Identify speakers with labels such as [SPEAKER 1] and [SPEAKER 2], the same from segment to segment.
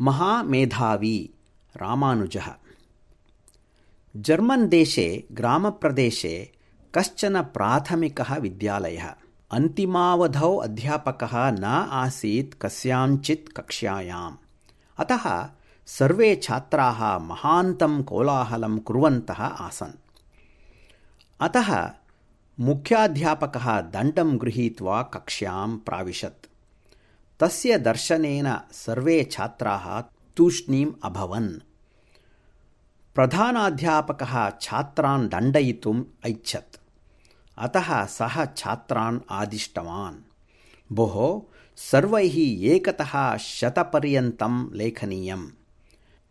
[SPEAKER 1] महामेधावी रामानुजः। जर्मन् देशे ग्रामप्रदेशे कश्चन प्राथमिकः विद्यालयः। अन्तिमावधौ अध्यापकः न आसीत् कस्याञ्चित् कक्ष्यायाम्। अतः सर्वे छात्राः महान्तं कोलाहलं कुर्वन्तः आसन्। अतः मुख्याध्यापकः दण्डं गृहीत्वा कक्ष्यां प्राविशत् तस्य दर्शनेन सर्वे छात्राः तूष्णीम् अभवन्। प्रधानाध्यापकः छात्रान् दण्डयितुम् ऐच्छत्। अतः सः छात्रान् आदिष्टवान्। भोः सर्वैः एकतः शतपर्यन्तं लेखनीयम्।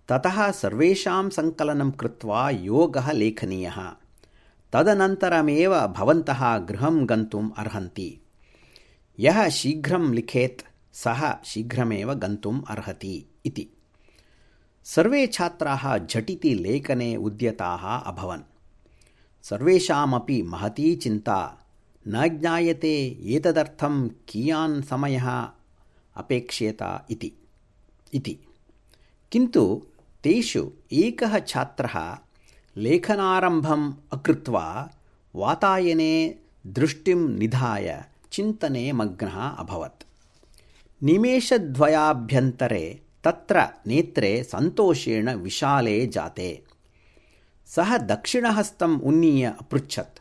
[SPEAKER 1] ततः सर्वेषां सङ्कलनं कृत्वा योगः लेखनीयः। तदनन्तरमेव भवन्तः गृहं गन्तुम् अर्हन्ति। यः शीघ्रं लिखेत् सः शीघ्रमेव गन्तुम् अर्हति इति। सर्वे छात्राः झटिति लेखने उद्यताः अभवन्। सर्वेषामपि महती चिन्ता। न ज्ञायते एतदर्थं कियान् समयः अपेक्ष्येत इति। इति। किन्तु तेषु एकः छात्रः लेखनारम्भम् अकृत्वा वातायने दृष्टिं निधाय चिन्तने मग्नः अभवत् निमेषद्वयाभ्यन्तरे तत्र नेत्रे सन्तोषेण विशाले जाते। सः दक्षिणहस्तम् उन्नीय अपृच्छत्।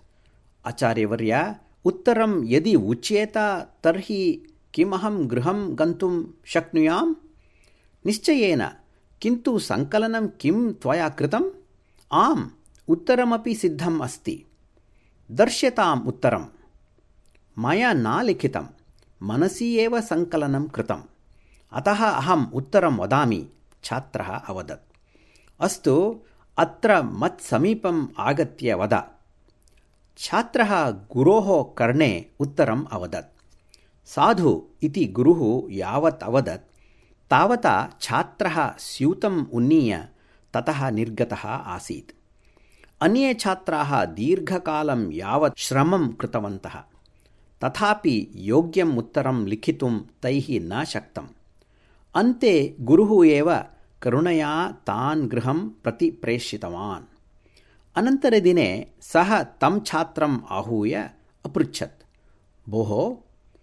[SPEAKER 1] आचार्यवर्य उत्तरं यदि उच्येत तर्हि किमहं गृहं गन्तुं शक्नुयाम्? निश्चयेन। किन्तु सङ्कलनं किं त्वया कृतम्? आम् उत्तरमपि सिद्धम् अस्ति। दर्श्यताम् उत्तरम्। मया न लिखितं मनसि एव सङ्कलनं कृतम्। अतः अहम् उत्तरं वदामि छात्रः अवदत्। अस्तु अत्र मत्समीपम् आगत्य वद। छात्रः गुरोः कर्णे उत्तरम् अवदत्। साधु इति गुरुः यावत् अवदत्। तावता छात्रः स्यूतम् उन्नीय ततः निर्गतः आसीत्। अन्ये छात्राः दीर्घकालं यावत् श्रमं कृतवन्तः तथापि योग्यम् उत्तरं लिखितुं तैः न शक्तम्। अन्ते गुरुः एव करुणया तान् गृहं प्रति प्रेषितवान्। अनन्तरदिने सः तं छात्रम् आहूय अपृच्छत्। भोः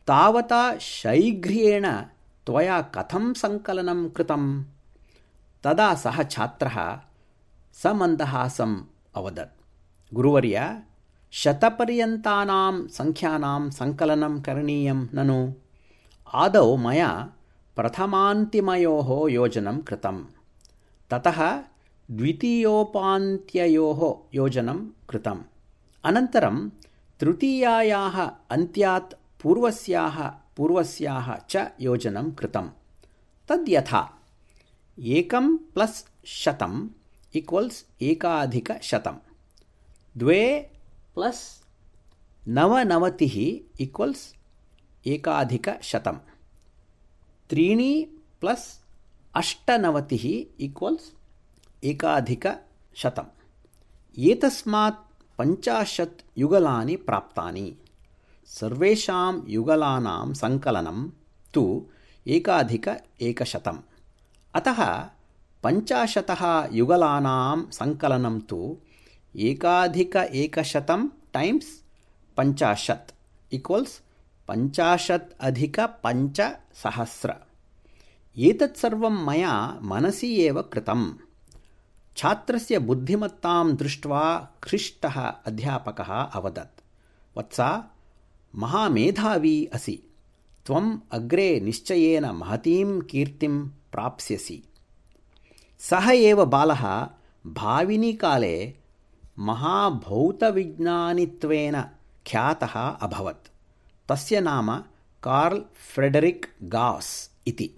[SPEAKER 1] तावता शैघ्र्येण त्वया कथं सङ्कलनं कृतम्? तदा सः छात्रः समन्दहासम् अवदत्। गुरुवर्य शतपर्यन्तानां सङ्ख्यानां सङ्कलनं करणीयं ननु? आदौ मया प्रथमान्तिमयोः योजनं कृतं ततः द्वितीयोपान्त्ययोः योजनं कृतम्। अनन्तरं तृतीयायाः अन्त्यात् पूर्वस्याः पूर्वस्याः च योजनं कृतं तद्यथा एकं प्लस् शतम् इक्वल्स् एकाधिकशतं द्वे प्लस् नवनवतिः इक्वल्स् एकाधिकशतं त्रीणि प्लस् अष्टनवतिः इक्वल्स् एकाधिकशतम् एतस्मात् पञ्चाशत् युगलानि प्राप्तानि। सर्वेषां युगलानां सङ्कलनं तु एकाधिक एकशतम्। अतः पञ्चाशतः युगलानां सङ्कलनं तु एकाधिक एकशतं टैम्स् पञ्चाशत् इक्वल्स् पञ्चाशत् अधिकपञ्चसहस्र एतत् सर्वं मया मनसि एव कृतम् छात्रस्य बुद्धिमत्तां दृष्ट्वा हृष्टः अध्यापकः अवदत्. वत्स महामेधावी असि. त्वम् अग्रे निश्चयेन महतीं कीर्तिं प्राप्स्यसि. सः एव बालः भाविनीकाले महाभौतविज्ञानित्वेन ख्यातः अभवत्। तस्य नाम कार्ल् फ्रेडरिक् गास् इति।